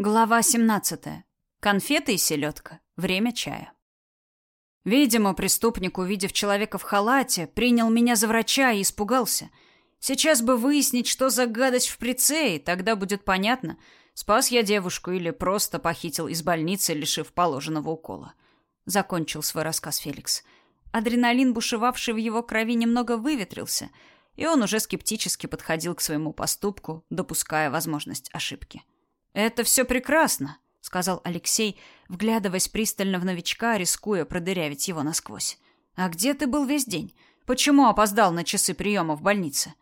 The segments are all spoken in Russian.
Глава 17. Конфеты и селедка. Время чая. Видимо, преступник, увидев человека в халате, принял меня за врача и испугался. Сейчас бы выяснить, что за гадость в прице, и тогда будет понятно, спас я девушку или просто похитил из больницы, лишив положенного укола. Закончил свой рассказ Феликс. Адреналин, бушевавший в его крови, немного выветрился, и он уже скептически подходил к своему поступку, допуская возможность ошибки. Это все прекрасно, сказал Алексей, вглядываясь пристально в новичка, рискуя продырявить его насквозь. А где ты был весь день? Почему опоздал на часы приема в больнице?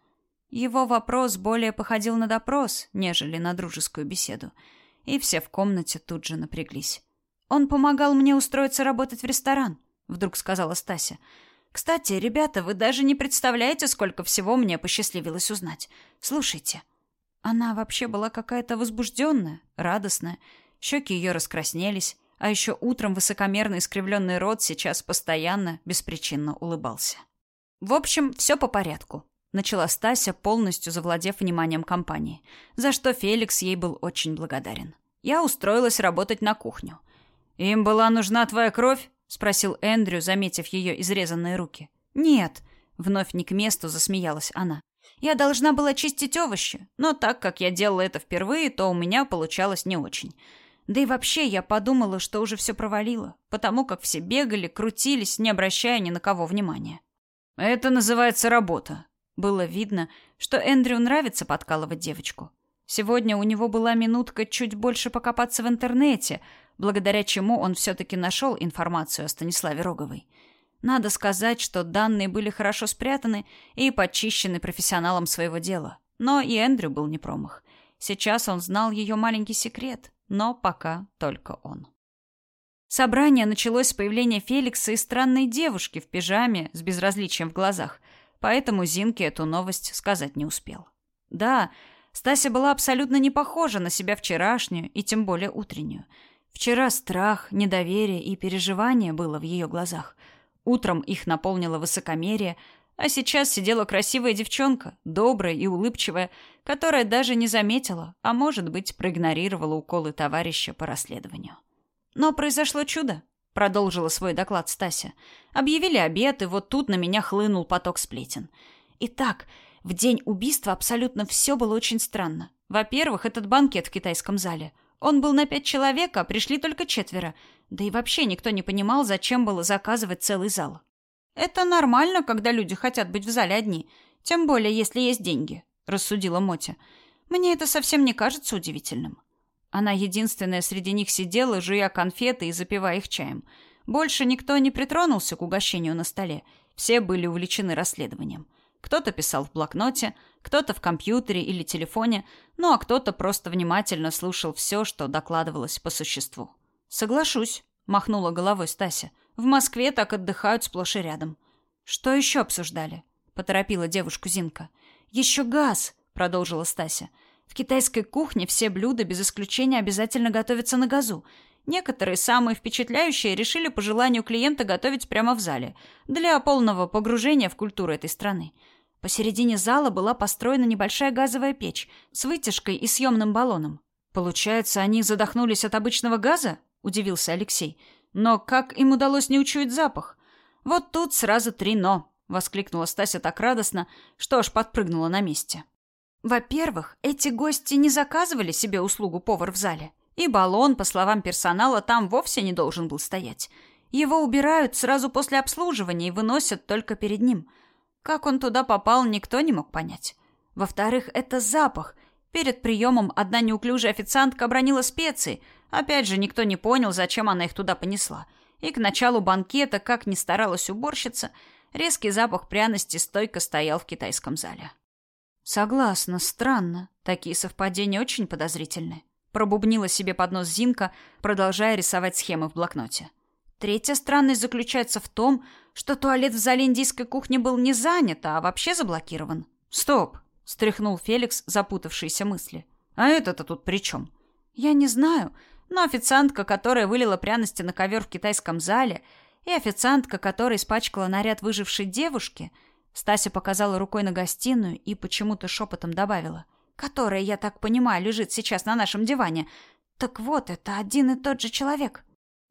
Его вопрос более походил на допрос, нежели на дружескую беседу, и все в комнате тут же напряглись. Он помогал мне устроиться работать в ресторан, вдруг сказала Стася. Кстати, ребята, вы даже не представляете, сколько всего мне посчастливилось узнать. Слушайте, она вообще была какая-то возбужденная, радостная. Щеки ее раскраснелись, а еще утром высокомерно искривленный рот сейчас постоянно, беспричинно улыбался. В общем, все по порядку. Начала Стася, полностью завладев вниманием компании, за что Феликс ей был очень благодарен. Я устроилась работать на кухню. «Им была нужна твоя кровь?» — спросил Эндрю, заметив ее изрезанные руки. «Нет», — вновь не к месту засмеялась она. Я должна была чистить овощи, но так как я делала это впервые, то у меня получалось не очень. Да и вообще я подумала, что уже все провалила, потому как все бегали, крутились, не обращая ни на кого внимания. Это называется работа. Было видно, что Эндрю нравится подкалывать девочку. Сегодня у него была минутка чуть больше покопаться в интернете, благодаря чему он все-таки нашел информацию о Станиславе Роговой. Надо сказать, что данные были хорошо спрятаны и почищены профессионалом своего дела. Но и Эндрю был не промах. Сейчас он знал ее маленький секрет, но пока только он. Собрание началось с появления Феликса и странной девушки в пижаме с безразличием в глазах, поэтому Зинке эту новость сказать не успел. Да, Стася была абсолютно не похожа на себя вчерашнюю и тем более утреннюю. Вчера страх, недоверие и переживание было в ее глазах – Утром их наполнило высокомерие, а сейчас сидела красивая девчонка, добрая и улыбчивая, которая даже не заметила, а может быть, проигнорировала уколы товарища по расследованию. Но произошло чудо, продолжила свой доклад Стася. Объявили обед, и вот тут на меня хлынул поток сплетен. Итак, в день убийства абсолютно все было очень странно. Во-первых, этот банкет в китайском зале. Он был на пять человек, а пришли только четверо. Да и вообще никто не понимал, зачем было заказывать целый зал. Это нормально, когда люди хотят быть в зале одни, тем более если есть деньги, рассудила Мотя. Мне это совсем не кажется удивительным. Она единственная среди них сидела, жуя конфеты и запивая их чаем. Больше никто не притронулся к угощению на столе. Все были увлечены расследованием. Кто-то писал в блокноте, кто-то в компьютере или телефоне, ну а кто-то просто внимательно слушал все, что докладывалось по существу. Соглашусь, махнула головой Стася. В Москве так отдыхают сплошь и рядом. Что еще обсуждали? поторопила девушку Зинка. Еще газ, продолжила Стася. В китайской кухне все блюда без исключения обязательно готовятся на газу. Некоторые, самые впечатляющие, решили по желанию клиента готовить прямо в зале, для полного погружения в культуру этой страны. Посередине зала была построена небольшая газовая печь с вытяжкой и съемным баллоном. Получается, они задохнулись от обычного газа? Удивился Алексей. Но как им удалось не учуять запах? Вот тут сразу три но, воскликнула Стася так радостно, что аж подпрыгнула на месте. Во-первых, эти гости не заказывали себе услугу повар в зале, и баллон, по словам персонала, там вовсе не должен был стоять. Его убирают сразу после обслуживания и выносят только перед ним. Как он туда попал, никто не мог понять. Во-вторых, это запах. Перед приемом одна неуклюжая официантка обронила специи, Опять же, никто не понял, зачем она их туда понесла. И к началу банкета, как ни старалась уборщица, резкий запах пряности стойко стоял в китайском зале. Согласна, странно. Такие совпадения очень подозрительны. Пробубнила себе под нос Зинка, продолжая рисовать схемы в блокноте. Третья странность заключается в том, что туалет в зале индийской кухни был не занят, а вообще заблокирован. Стоп, стряхнул Феликс запутавшиеся мысли. А это-то тут при чем? Я не знаю, но официантка, которая вылила пряности на ковер в китайском зале, и официантка, которая испачкала наряд выжившей девушки, Стася показала рукой на гостиную и почему-то шепотом добавила, которая, я так понимаю, лежит сейчас на нашем диване, Так вот, это один и тот же человек.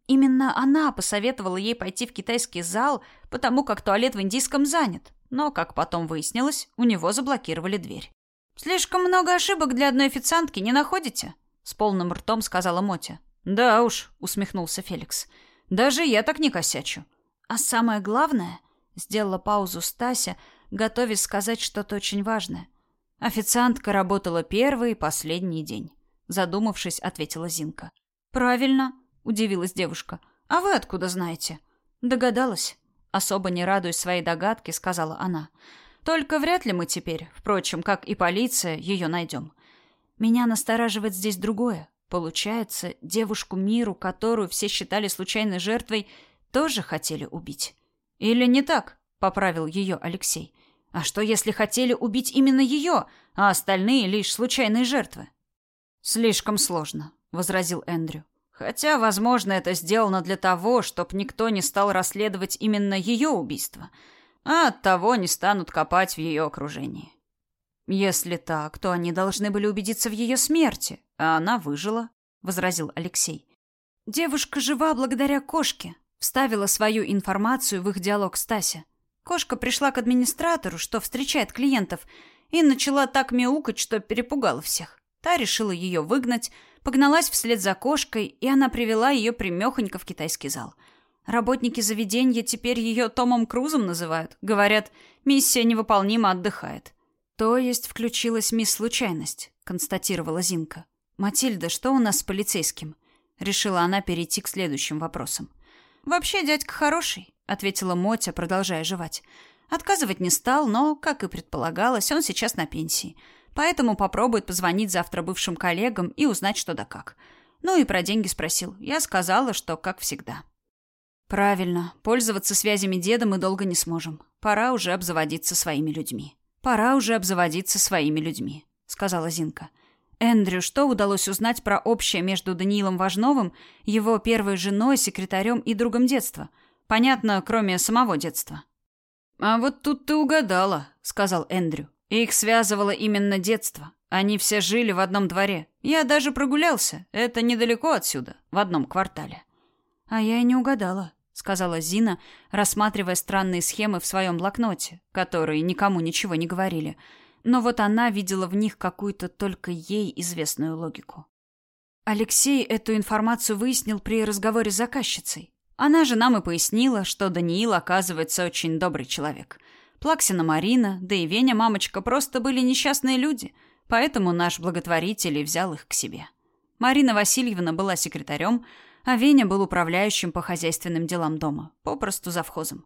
Именно она посоветовала ей пойти в китайский зал, потому как туалет в индийском занят. Но, как потом выяснилось, у него заблокировали дверь. «Слишком много ошибок для одной официантки, не находите?» С полным ртом сказала Мотя. «Да уж», — усмехнулся Феликс. «Даже я так не косячу». «А самое главное...» — сделала паузу Стася, готовясь сказать что-то очень важное. Официантка работала первый и последний день. Задумавшись, ответила Зинка. «Правильно», — удивилась девушка. «А вы откуда знаете?» «Догадалась». Особо не радуясь своей догадке, сказала она. «Только вряд ли мы теперь, впрочем, как и полиция, ее найдем. Меня настораживает здесь другое. Получается, девушку Миру, которую все считали случайной жертвой, тоже хотели убить. Или не так? Поправил ее Алексей. А что, если хотели убить именно ее, а остальные лишь случайные жертвы? Слишком сложно, возразил Эндрю. Хотя, возможно, это сделано для того, чтобы никто не стал расследовать именно ее убийство, а от того не станут копать в ее окружении. Если так, то они должны были убедиться в ее смерти, а она выжила, возразил Алексей. Девушка жива благодаря кошке, вставила свою информацию в их диалог Стася. Кошка пришла к администратору, что встречает клиентов, и начала так мяукать, что перепугала всех. Та решила ее выгнать, погналась вслед за кошкой, и она привела ее примехонько в китайский зал. Работники заведения теперь ее Томом Крузом называют. Говорят, миссия невыполнима, отдыхает. То есть включилась мисс Случайность, констатировала Зинка. Матильда, что у нас с полицейским? Решила она перейти к следующим вопросам. Вообще дядька хороший, ответила Мотя, продолжая жевать. Отказывать не стал, но, как и предполагалось, он сейчас на пенсии. Поэтому попробует позвонить завтра бывшим коллегам и узнать, что да как. Ну и про деньги спросил. Я сказала, что как всегда. Правильно. Пользоваться связями деда мы долго не сможем. Пора уже обзаводиться своими людьми. Пора уже обзаводиться своими людьми, сказала Зинка. Эндрю, что удалось узнать про общее между Даниилом Важновым, его первой женой, секретарем и другом детства? Понятно, кроме самого детства. А вот тут ты угадала, сказал Эндрю. Их связывало именно детство. Они все жили в одном дворе. Я даже прогулялся. Это недалеко отсюда, в одном квартале. А я и не угадала, сказала Зина, рассматривая странные схемы в своем блокноте, которые никому ничего не говорили. Но вот она видела в них какую-то только ей известную логику. Алексей эту информацию выяснил при разговоре с заказчицей. Она же нам и пояснила, что Даниил, оказывается, очень добрый человек. Плаксина Марина, да и Веня мамочка просто были несчастные люди, поэтому наш благотворитель и взял их к себе. Марина Васильевна была секретарем, а Веня был управляющим по хозяйственным делам дома, попросту завхозом.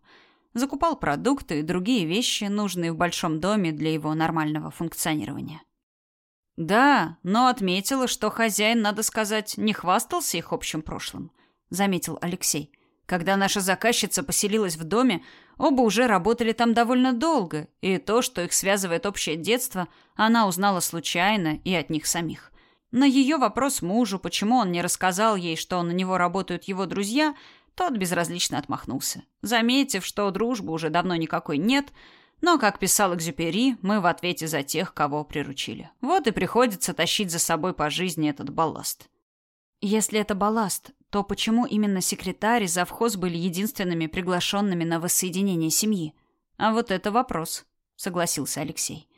Закупал продукты и другие вещи, нужные в большом доме для его нормального функционирования. Да, но отметила, что хозяин, надо сказать, не хвастался их общим прошлым, заметил Алексей. Когда наша заказчица поселилась в доме, оба уже работали там довольно долго, и то, что их связывает общее детство, она узнала случайно и от них самих. На ее вопрос мужу, почему он не рассказал ей, что на него работают его друзья, тот безразлично отмахнулся, заметив, что дружбы уже давно никакой нет, но, как писал Экзюпери, мы в ответе за тех, кого приручили. Вот и приходится тащить за собой по жизни этот балласт. Если это балласт, то почему именно секретарь и завхоз были единственными приглашенными на воссоединение семьи? А вот это вопрос, согласился Алексей.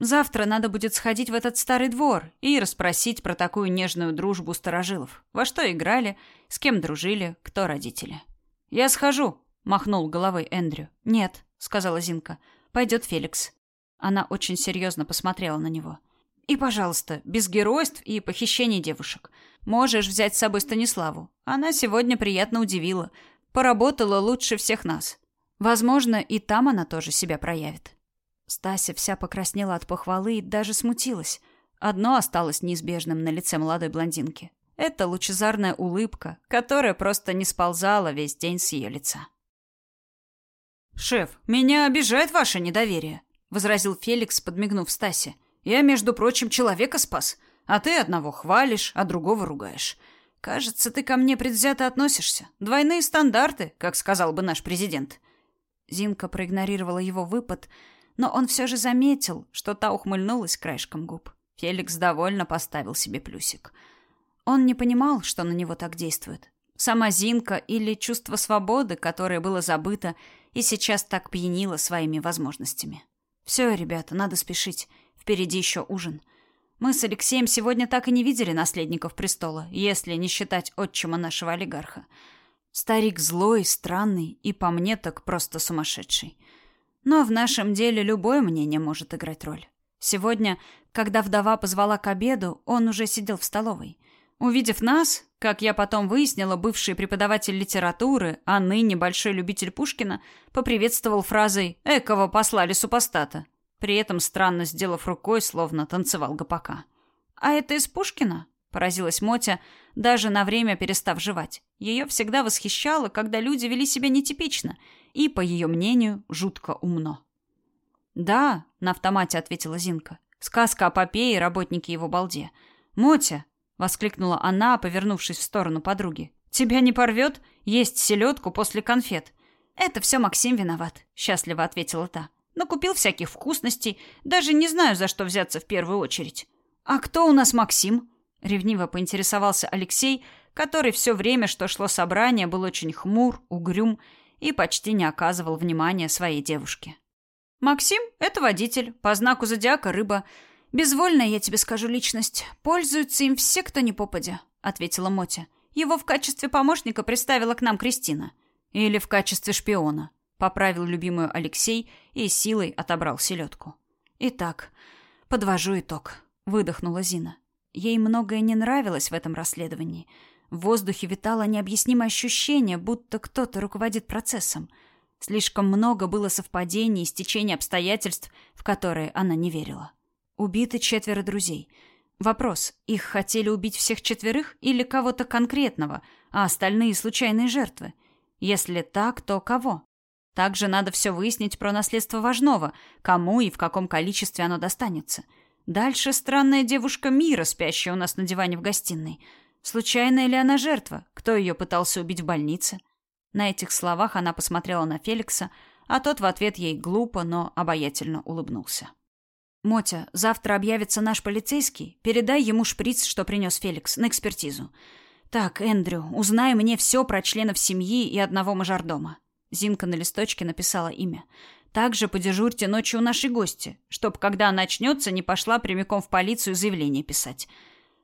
Завтра надо будет сходить в этот старый двор и расспросить про такую нежную дружбу старожилов. Во что играли, с кем дружили, кто родители. Я схожу, махнул головой Эндрю. Нет, сказала Зинка. Пойдет Феликс. Она очень серьезно посмотрела на него. И, пожалуйста, без геройств и похищений девушек. Можешь взять с собой Станиславу. Она сегодня приятно удивила. Поработала лучше всех нас. Возможно, и там она тоже себя проявит. Стася вся покраснела от похвалы и даже смутилась. Одно осталось неизбежным на лице молодой блондинки. Это лучезарная улыбка, которая просто не сползала весь день с ее лица. «Шеф, меня обижает ваше недоверие», — возразил Феликс, подмигнув Стасе. «Я, между прочим, человека спас. А ты одного хвалишь, а другого ругаешь. Кажется, ты ко мне предвзято относишься. Двойные стандарты, как сказал бы наш президент. Зинка проигнорировала его выпад, но он все же заметил, что та ухмыльнулась краешком губ. Феликс довольно поставил себе плюсик. Он не понимал, что на него так действует. Сама Зинка или чувство свободы, которое было забыто и сейчас так пьянило своими возможностями. Все, ребята, надо спешить. Впереди еще ужин. Мы с Алексеем сегодня так и не видели наследников престола, если не считать отчима нашего олигарха. Старик злой, странный и по мне так просто сумасшедший. Но в нашем деле любое мнение может играть роль. Сегодня, когда вдова позвала к обеду, он уже сидел в столовой. Увидев нас, как я потом выяснила, бывший преподаватель литературы, а ныне большой любитель Пушкина, поприветствовал фразой «Экого послали супостата», при этом странно сделав рукой, словно танцевал гопака. «А это из Пушкина?» – поразилась Мотя, даже на время перестав жевать. Ее всегда восхищало, когда люди вели себя нетипично и, по ее мнению, жутко умно. «Да», — на автомате ответила Зинка. «Сказка о Попе и работнике его балде. Мотя, — воскликнула она, повернувшись в сторону подруги. «Тебя не порвет? Есть селедку после конфет». «Это все Максим виноват», — счастливо ответила та. «Но купил всяких вкусностей. Даже не знаю, за что взяться в первую очередь». «А кто у нас Максим?» — ревниво поинтересовался Алексей, который все время, что шло собрание, был очень хмур, угрюм и почти не оказывал внимания своей девушке. «Максим — это водитель, по знаку зодиака рыба». «Безвольная, я тебе скажу, личность. Пользуются им все, кто не попадя», — ответила Мотя. «Его в качестве помощника представила к нам Кристина». «Или в качестве шпиона», — поправил любимую Алексей и силой отобрал селедку. «Итак, подвожу итог», — выдохнула Зина. Ей многое не нравилось в этом расследовании. В воздухе витало необъяснимое ощущение, будто кто-то руководит процессом. Слишком много было совпадений и стечений обстоятельств, в которые она не верила. Убиты четверо друзей. Вопрос, их хотели убить всех четверых или кого-то конкретного, а остальные случайные жертвы? Если так, то кого? Также надо все выяснить про наследство Важного, кому и в каком количестве оно достанется. Дальше странная девушка Мира, спящая у нас на диване в гостиной. Случайная ли она жертва? Кто ее пытался убить в больнице? На этих словах она посмотрела на Феликса, а тот в ответ ей глупо, но обаятельно улыбнулся. «Мотя, завтра объявится наш полицейский. Передай ему шприц, что принес Феликс, на экспертизу. Так, Эндрю, узнай мне все про членов семьи и одного мажордома». Зинка на листочке написала имя. «Также подежурьте ночью у нашей гости, чтоб, когда она очнется, не пошла прямиком в полицию заявление писать».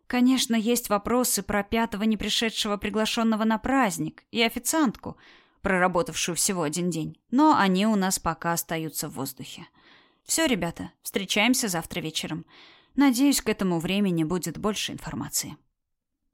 Конечно, есть вопросы про пятого не пришедшего приглашенного на праздник и официантку, проработавшую всего один день, но они у нас пока остаются в воздухе. Все, ребята, встречаемся завтра вечером. Надеюсь, к этому времени будет больше информации.